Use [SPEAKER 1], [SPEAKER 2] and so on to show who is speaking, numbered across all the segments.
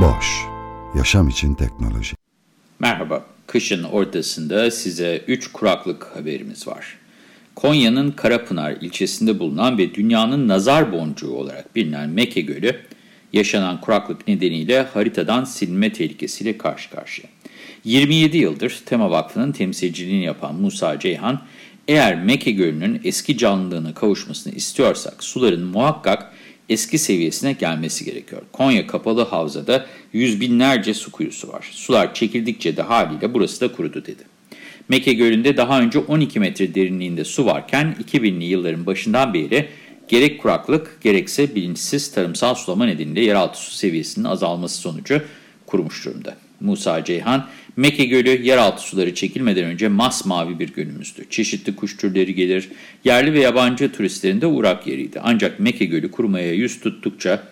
[SPEAKER 1] Boş, yaşam için teknoloji.
[SPEAKER 2] Merhaba, kışın ortasında size 3 kuraklık haberimiz var. Konya'nın Karapınar ilçesinde bulunan ve dünyanın nazar boncuğu olarak bilinen Meke Gölü, yaşanan kuraklık nedeniyle haritadan silinme tehlikesiyle karşı karşıya. 27 yıldır Tema Vakfı'nın temsilciliğini yapan Musa Ceyhan, eğer Meke Gölü'nün eski canlılığına kavuşmasını istiyorsak suların muhakkak eski seviyesine gelmesi gerekiyor. Konya Kapalı Havza'da yüz binlerce su kuyusu var. Sular çekildikçe de haliyle burası da kurudu dedi. Meke Gölü'nde daha önce 12 metre derinliğinde su varken 2000'li yılların başından beri gerek kuraklık gerekse bilinçsiz tarımsal sulama nedeniyle yeraltı su seviyesinin azalması sonucu kurumuş durumda. Musa Ceyhan, Meke Gölü yeraltı suları çekilmeden önce masmavi bir gölümüzdü. Çeşitli kuş türleri gelir, yerli ve yabancı turistlerin de uğrak yeriydi. Ancak Meke Gölü kurumaya yüz tuttukça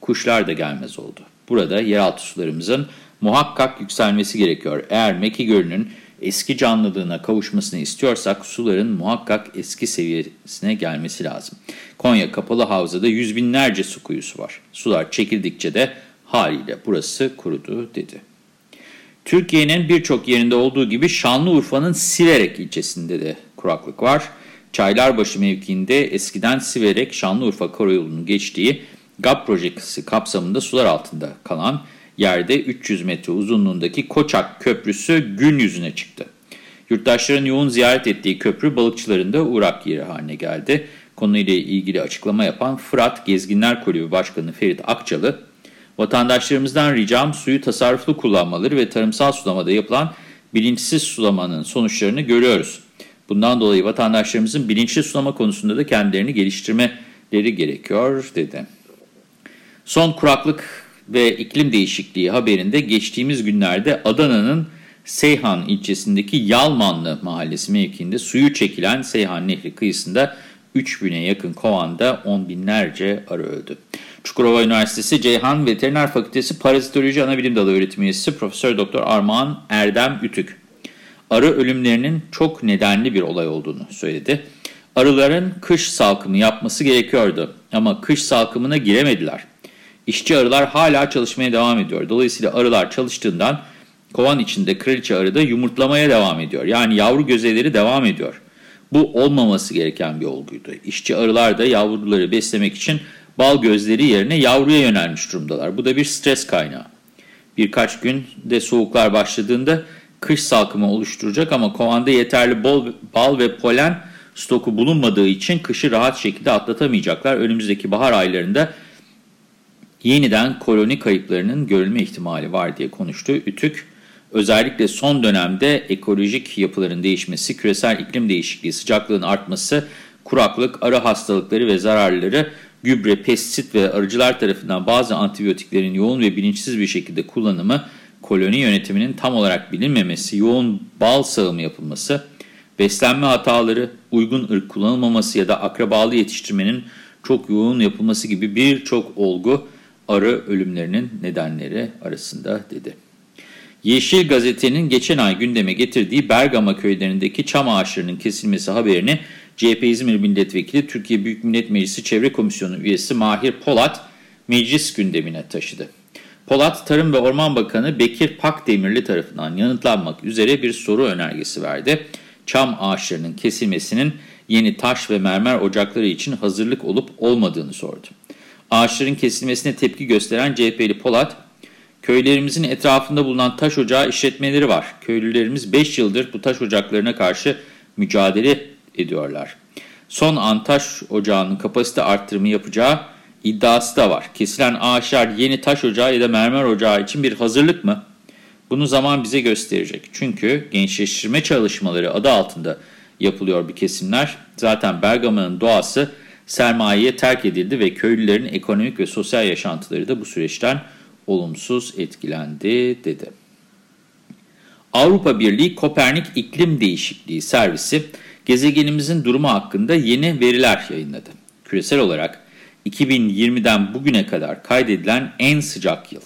[SPEAKER 2] kuşlar da gelmez oldu. Burada yeraltı sularımızın muhakkak yükselmesi gerekiyor. Eğer Meke Gölü'nün eski canlılığına kavuşmasını istiyorsak suların muhakkak eski seviyesine gelmesi lazım. Konya Kapalı Havza'da yüz binlerce su kuyusu var. Sular çekildikçe de haliyle burası kurudu dedi. Türkiye'nin birçok yerinde olduğu gibi Şanlıurfa'nın Siverek ilçesinde de kuraklık var. Çaylarbaşı mevkiinde eskiden Siverek Şanlıurfa Karayolu'nun geçtiği GAP projesi kapsamında sular altında kalan yerde 300 metre uzunluğundaki Koçak Köprüsü gün yüzüne çıktı. Yurttaşların yoğun ziyaret ettiği köprü balıkçıların da uğrak yeri haline geldi. Konuyla ilgili açıklama yapan Fırat Gezginler Kulübü Başkanı Ferit Akçalı, Vatandaşlarımızdan ricam suyu tasarruflu kullanmaları ve tarımsal sulamada yapılan bilinçsiz sulamanın sonuçlarını görüyoruz. Bundan dolayı vatandaşlarımızın bilinçli sulama konusunda da kendilerini geliştirmeleri gerekiyor dedi. Son kuraklık ve iklim değişikliği haberinde geçtiğimiz günlerde Adana'nın Seyhan ilçesindeki Yalmanlı mahallesi mevkiinde suyu çekilen Seyhan Nehri kıyısında 3000'e yakın kovanda on binlerce arı öldü. Çukurova Üniversitesi Ceyhan Veteriner Fakültesi Parazitoloji Anabilim Dalı öğretim üyesi Profesör Doktor Armağan Erdem Ütük, arı ölümlerinin çok nedenli bir olay olduğunu söyledi. Arıların kış salkımı yapması gerekiyordu ama kış salkımına giremediler. İşçi arılar hala çalışmaya devam ediyor. Dolayısıyla arılar çalıştığından kovan içinde kraliçe arı da yumurtlamaya devam ediyor. Yani yavru gözeleri devam ediyor. Bu olmaması gereken bir olguydu. İşçi arılar da yavruları beslemek için bal gözleri yerine yavruya yönelmiş durumdalar. Bu da bir stres kaynağı. Birkaç günde soğuklar başladığında kış salkımı oluşturacak ama kovanda yeterli bol, bal ve polen stoku bulunmadığı için kışı rahat şekilde atlatamayacaklar. Önümüzdeki bahar aylarında yeniden koloni kayıplarının görülme ihtimali var diye konuştu. Ütük, özellikle son dönemde ekolojik yapıların değişmesi, küresel iklim değişikliği, sıcaklığın artması, kuraklık, arı hastalıkları ve zararları gübre, pestisit ve arıcılar tarafından bazı antibiyotiklerin yoğun ve bilinçsiz bir şekilde kullanımı, koloni yönetiminin tam olarak bilinmemesi, yoğun bal sağımı yapılması, beslenme hataları, uygun ırk kullanılmaması ya da akrabalı yetiştirmenin çok yoğun yapılması gibi birçok olgu arı ölümlerinin nedenleri arasında dedi. Yeşil Gazete'nin geçen ay gündeme getirdiği Bergama köylerindeki çam ağaçlarının kesilmesi haberini CHP İzmir Milletvekili Türkiye Büyük Millet Meclisi Çevre Komisyonu üyesi Mahir Polat meclis gündemine taşıdı. Polat, Tarım ve Orman Bakanı Bekir Pakdemirli tarafından yanıtlanmak üzere bir soru önergesi verdi. Çam ağaçlarının kesilmesinin yeni taş ve mermer ocakları için hazırlık olup olmadığını sordu. Ağaçların kesilmesine tepki gösteren CHP'li Polat, köylerimizin etrafında bulunan taş ocağı işletmeleri var. Köylülerimiz 5 yıldır bu taş ocaklarına karşı mücadele ediyorlar. Son an taş ocağının kapasite arttırımı yapacağı iddiası da var. Kesilen ağaçlar yeni taş ocağı ya da mermer ocağı için bir hazırlık mı? Bunu zaman bize gösterecek. Çünkü gençleştirme çalışmaları adı altında yapılıyor bir kesimler. Zaten Bergama'nın doğası sermayeye terk edildi ve köylülerin ekonomik ve sosyal yaşantıları da bu süreçten olumsuz etkilendi, dedi. Avrupa Birliği Kopernik İklim Değişikliği Servisi, gezegenimizin durumu hakkında yeni veriler yayınladı. Küresel olarak 2020'den bugüne kadar kaydedilen en sıcak yıl.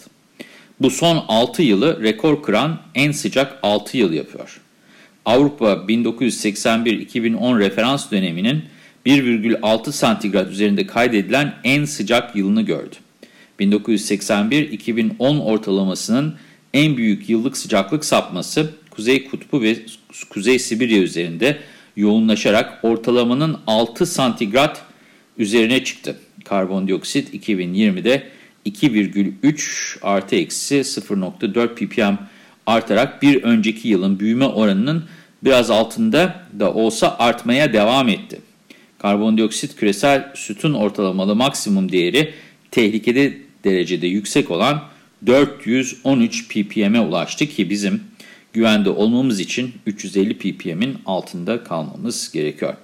[SPEAKER 2] Bu son 6 yılı rekor kıran en sıcak 6 yıl yapıyor. Avrupa 1981-2010 referans döneminin 1,6 santigrat üzerinde kaydedilen en sıcak yılını gördü. 1981-2010 ortalamasının en büyük yıllık sıcaklık sapması Kuzey Kutbu ve Kuzey Sibirya üzerinde yoğunlaşarak ortalamanın 6 santigrat üzerine çıktı. Karbondioksit 2020'de 2,3 artı eksi 0,4 ppm artarak bir önceki yılın büyüme oranının biraz altında da olsa artmaya devam etti. Karbondioksit küresel sütun ortalamalı maksimum değeri tehlikeli derecede yüksek olan 413 ppm'e ulaştı ki bizim güvende olmamız için 350 ppm'in altında kalmamız gerekiyor.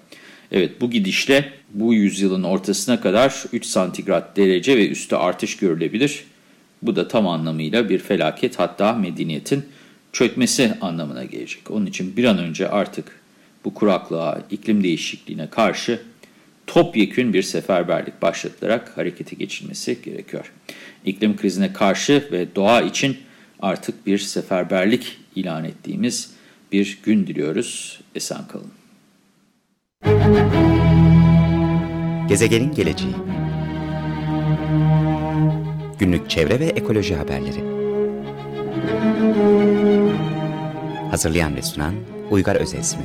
[SPEAKER 2] Evet bu gidişle bu yüzyılın ortasına kadar 3 santigrat derece ve üstü artış görülebilir. Bu da tam anlamıyla bir felaket hatta medeniyetin çökmesi anlamına gelecek. Onun için bir an önce artık bu kuraklığa, iklim değişikliğine karşı topyekün bir seferberlik başlatılarak harekete geçilmesi gerekiyor. İklim krizine karşı ve doğa için artık bir seferberlik ilan ettiğimiz bir gün diliyoruz. Esen kalın.
[SPEAKER 3] Gezegenin geleceği Günlük çevre ve ekoloji haberleri Hazırlayan ve sunan Uygar Özesmi